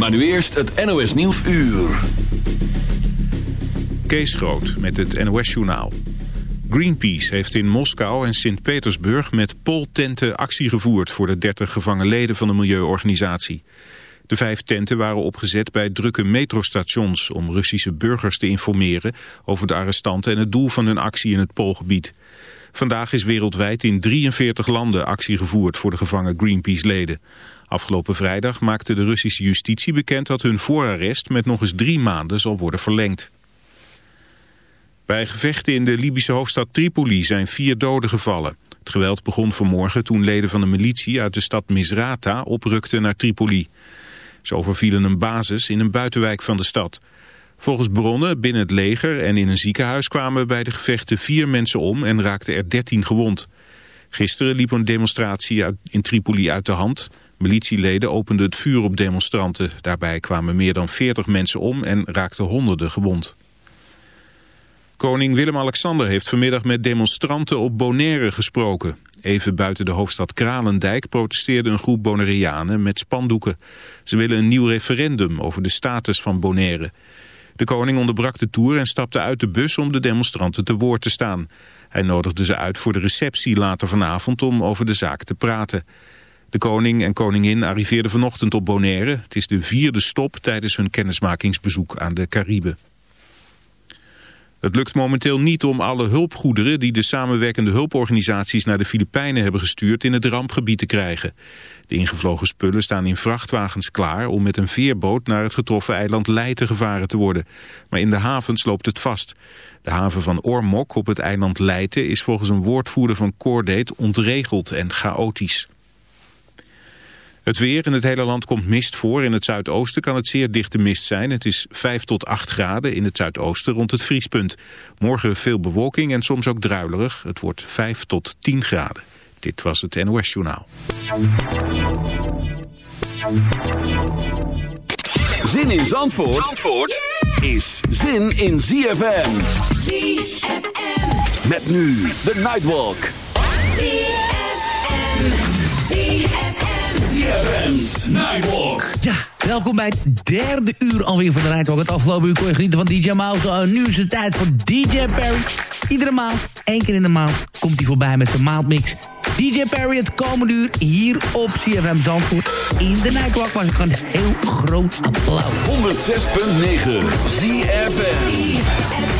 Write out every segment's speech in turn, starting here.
Maar nu eerst het NOS Nieuws uur. Kees Groot met het NOS-journaal. Greenpeace heeft in Moskou en Sint-Petersburg met poltenten actie gevoerd... voor de 30 gevangen leden van de milieuorganisatie. De vijf tenten waren opgezet bij drukke metrostations... om Russische burgers te informeren over de arrestanten... en het doel van hun actie in het Poolgebied. Vandaag is wereldwijd in 43 landen actie gevoerd... voor de gevangen Greenpeace-leden. Afgelopen vrijdag maakte de Russische justitie bekend... dat hun voorarrest met nog eens drie maanden zal worden verlengd. Bij gevechten in de Libische hoofdstad Tripoli zijn vier doden gevallen. Het geweld begon vanmorgen toen leden van de militie uit de stad Misrata oprukten naar Tripoli. Ze overvielen een basis in een buitenwijk van de stad. Volgens bronnen binnen het leger en in een ziekenhuis kwamen bij de gevechten vier mensen om en raakten er dertien gewond. Gisteren liep een demonstratie in Tripoli uit de hand. Militieleden openden het vuur op demonstranten. Daarbij kwamen meer dan 40 mensen om en raakten honderden gewond. Koning Willem-Alexander heeft vanmiddag met demonstranten op Bonaire gesproken. Even buiten de hoofdstad Kralendijk protesteerde een groep Bonaireanen met spandoeken. Ze willen een nieuw referendum over de status van Bonaire. De koning onderbrak de tour en stapte uit de bus om de demonstranten te woord te staan. Hij nodigde ze uit voor de receptie later vanavond om over de zaak te praten. De koning en koningin arriveerden vanochtend op Bonaire. Het is de vierde stop tijdens hun kennismakingsbezoek aan de Cariben. Het lukt momenteel niet om alle hulpgoederen die de samenwerkende hulporganisaties naar de Filipijnen hebben gestuurd in het rampgebied te krijgen. De ingevlogen spullen staan in vrachtwagens klaar om met een veerboot naar het getroffen eiland Leyte gevaren te worden. Maar in de havens loopt het vast. De haven van Ormok op het eiland Leyte is volgens een woordvoerder van Cordate ontregeld en chaotisch. Het weer in het hele land komt mist voor. In het zuidoosten kan het zeer dichte mist zijn. Het is 5 tot 8 graden in het zuidoosten rond het vriespunt. Morgen veel bewolking en soms ook druilerig. Het wordt 5 tot 10 graden. Dit was het NOS Journaal. Zin in Zandvoort, Zandvoort is zin in ZFM. ZFM. Met nu de Nightwalk. ZFM's Nightwalk. Ja, welkom bij het derde uur alweer van de Nightwalk. Het afgelopen uur kon je genieten van DJ Mouse. nu is het tijd voor DJ Perry. Iedere maand, één keer in de maand, komt hij voorbij met de maandmix. DJ Perry het komende uur hier op CFM Zandvoort. In de Nightwalk was ik een heel groot applaus. 106.9 ZFM.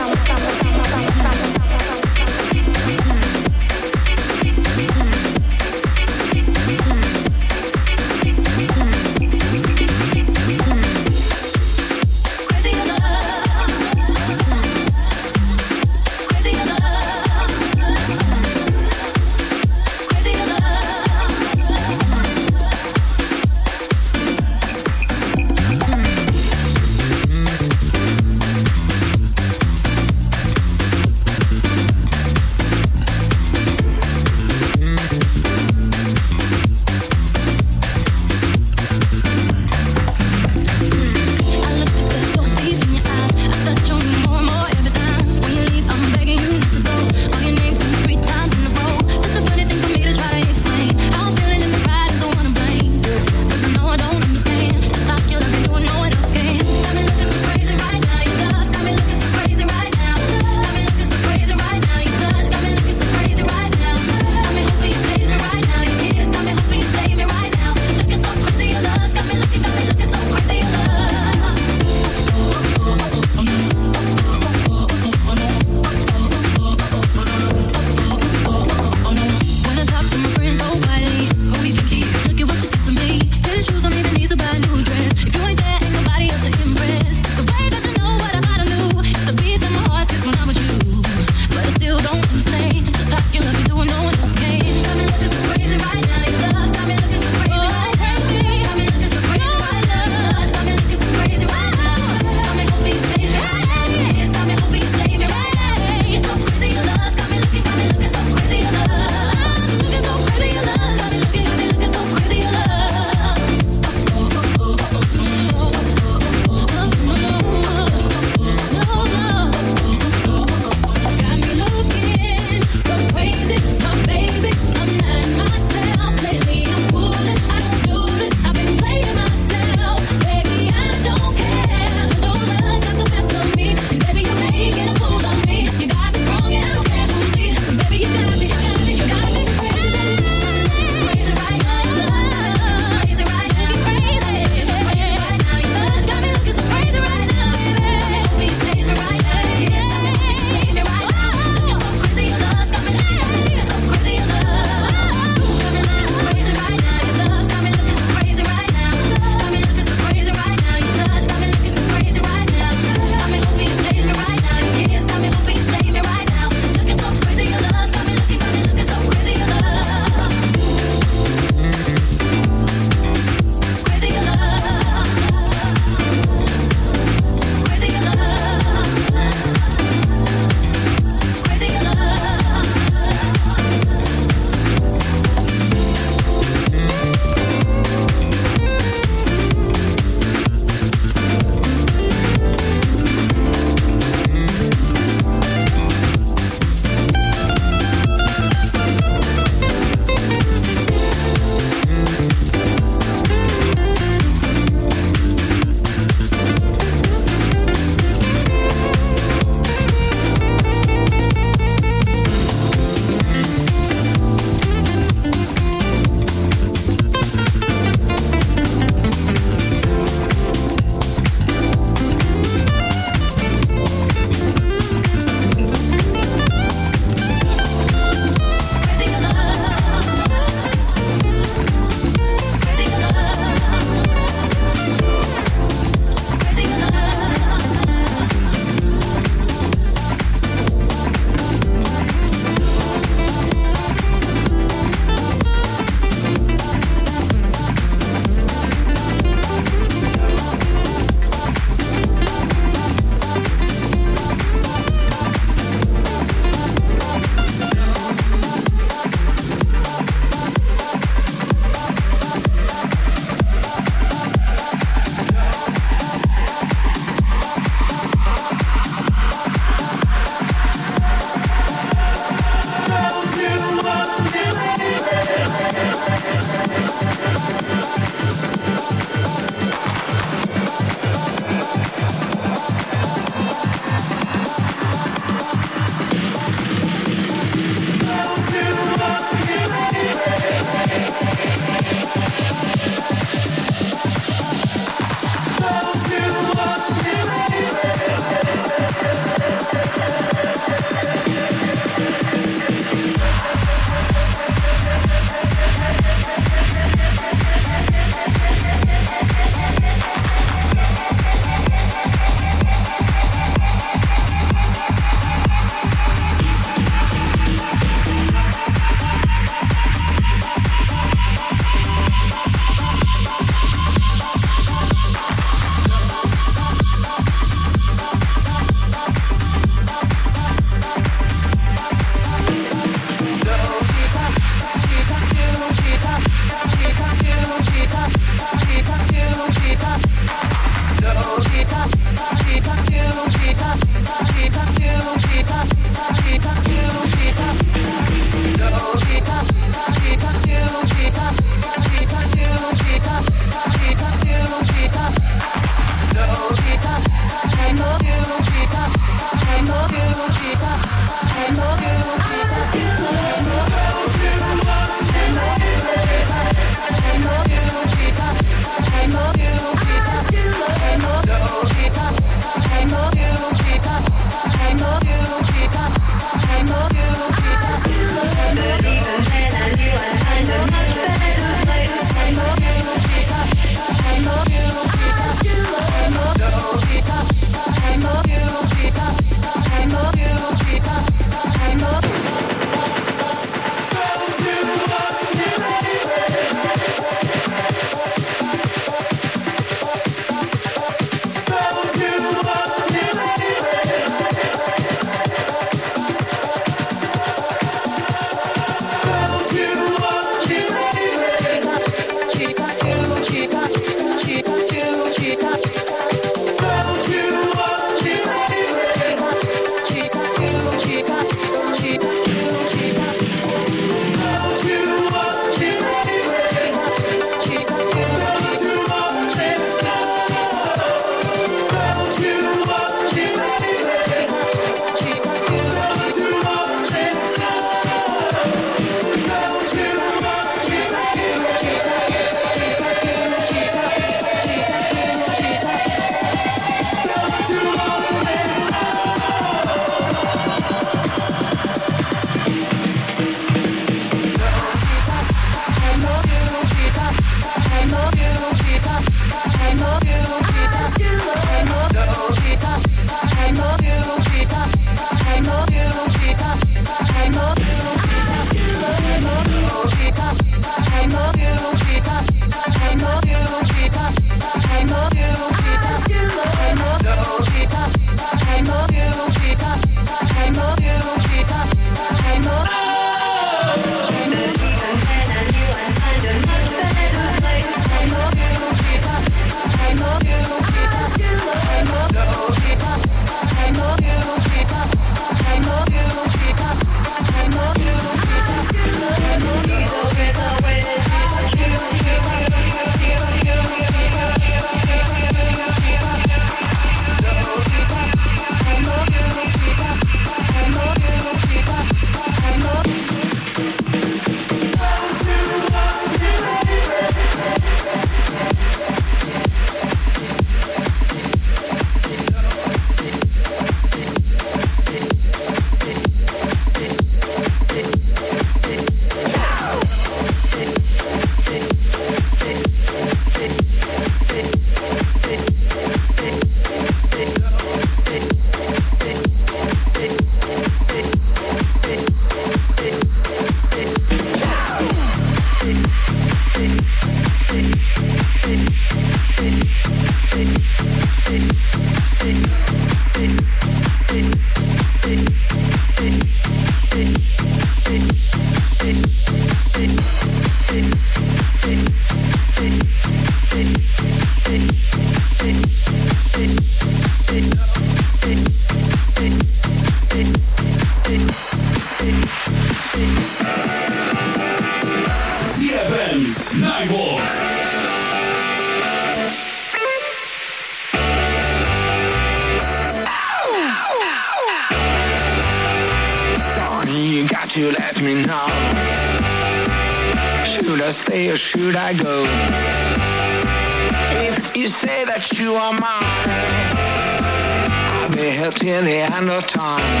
me here till the end of time.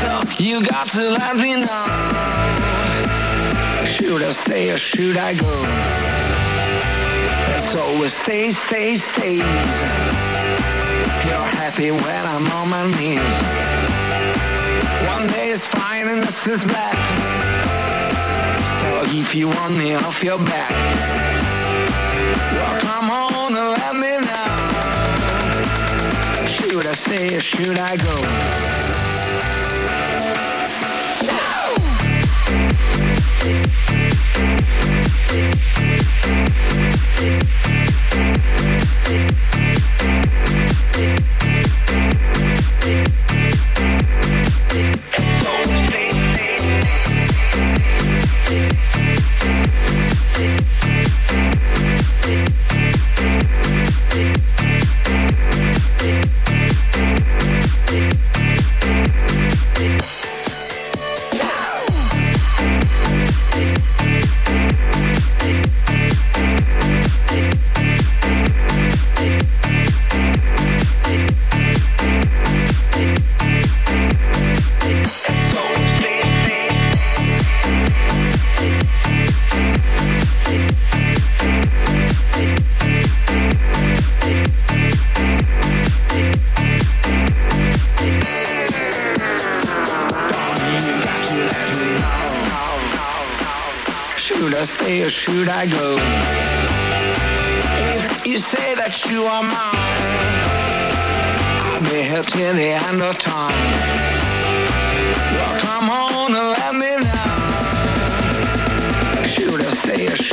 So you got to let me know. Should I stay or should I go? So we always stay, stay, stays. You're happy when I'm on my knees. One day is fine and this is black. So if you want me off your back, well come on and let me know. Should I stay or should I go? No!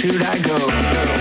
Should I go?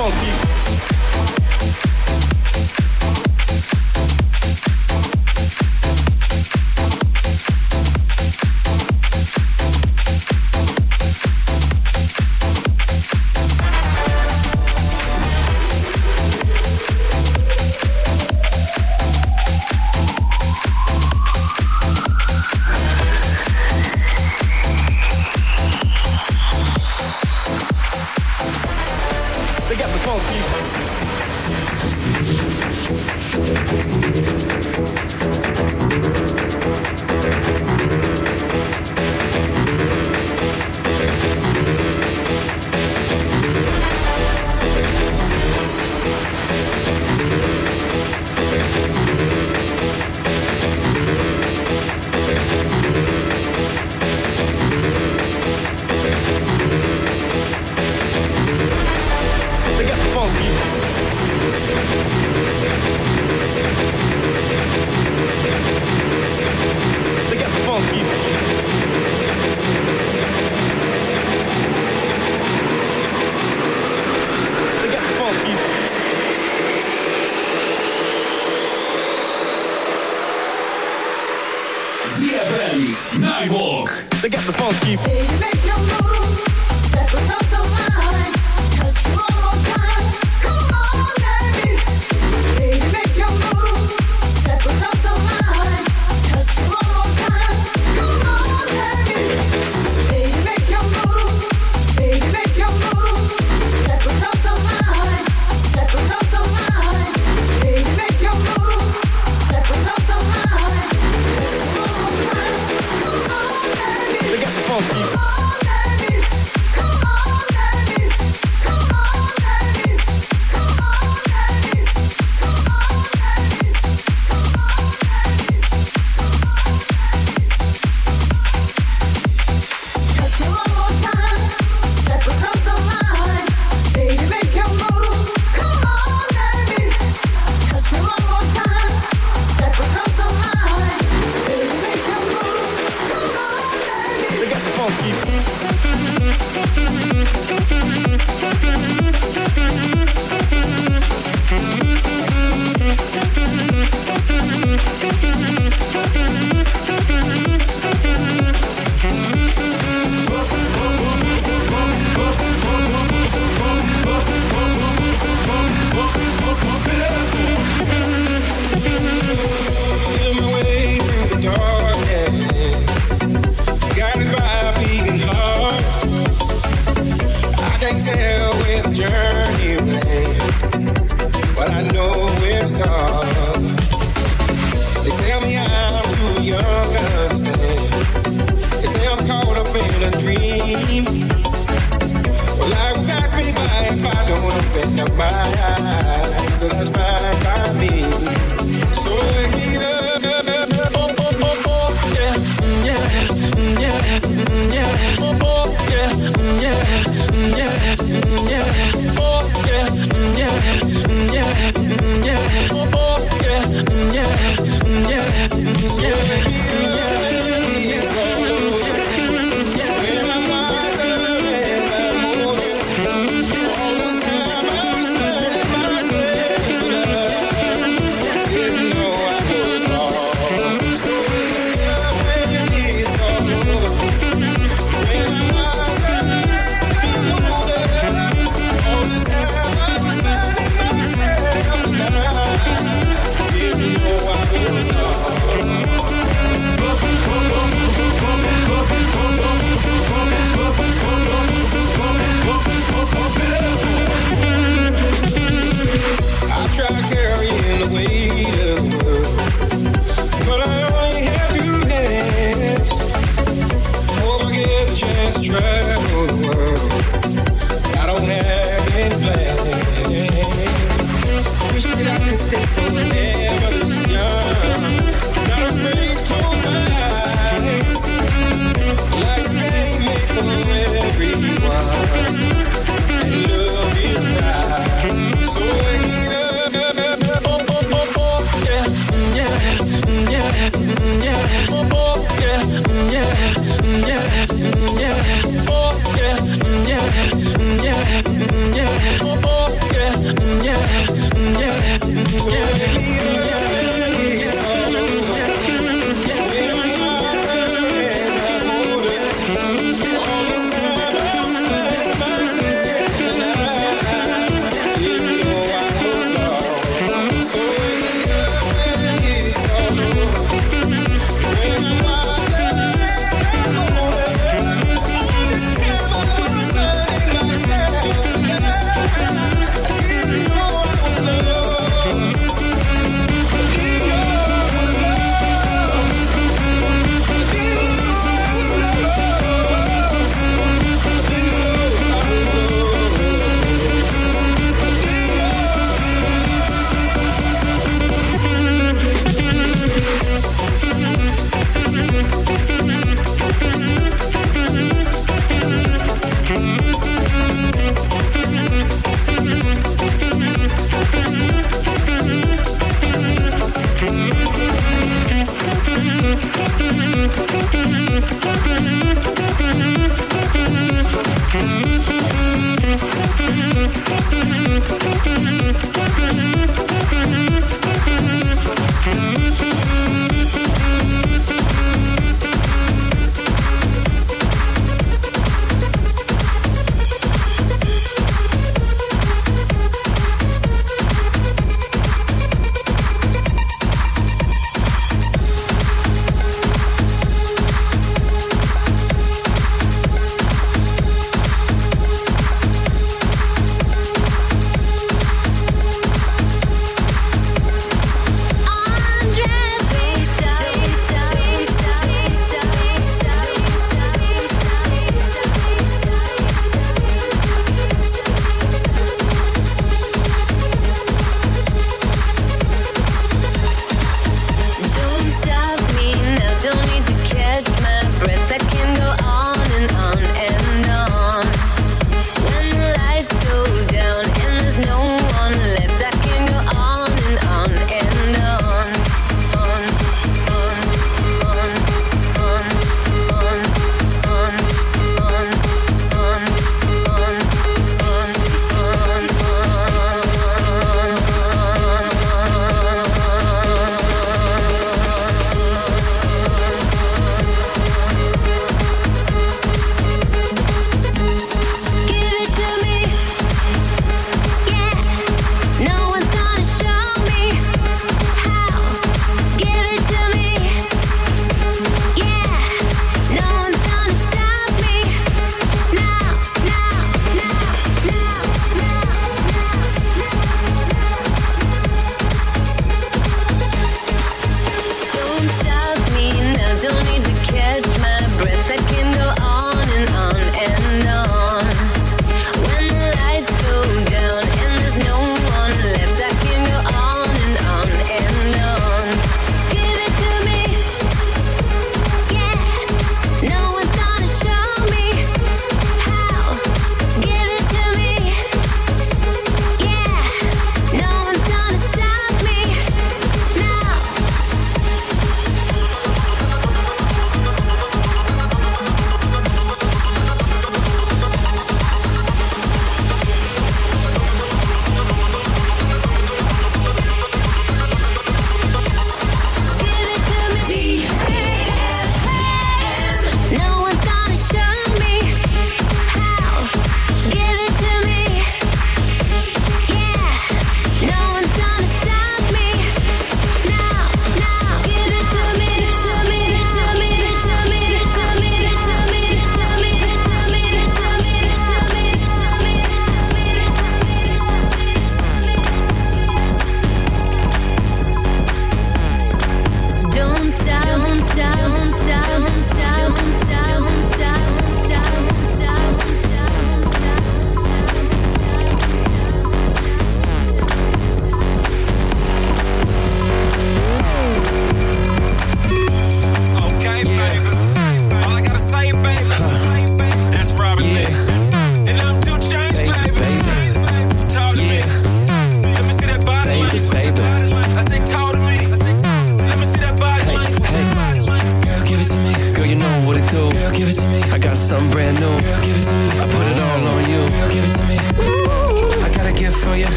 Funky.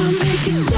I'll make it so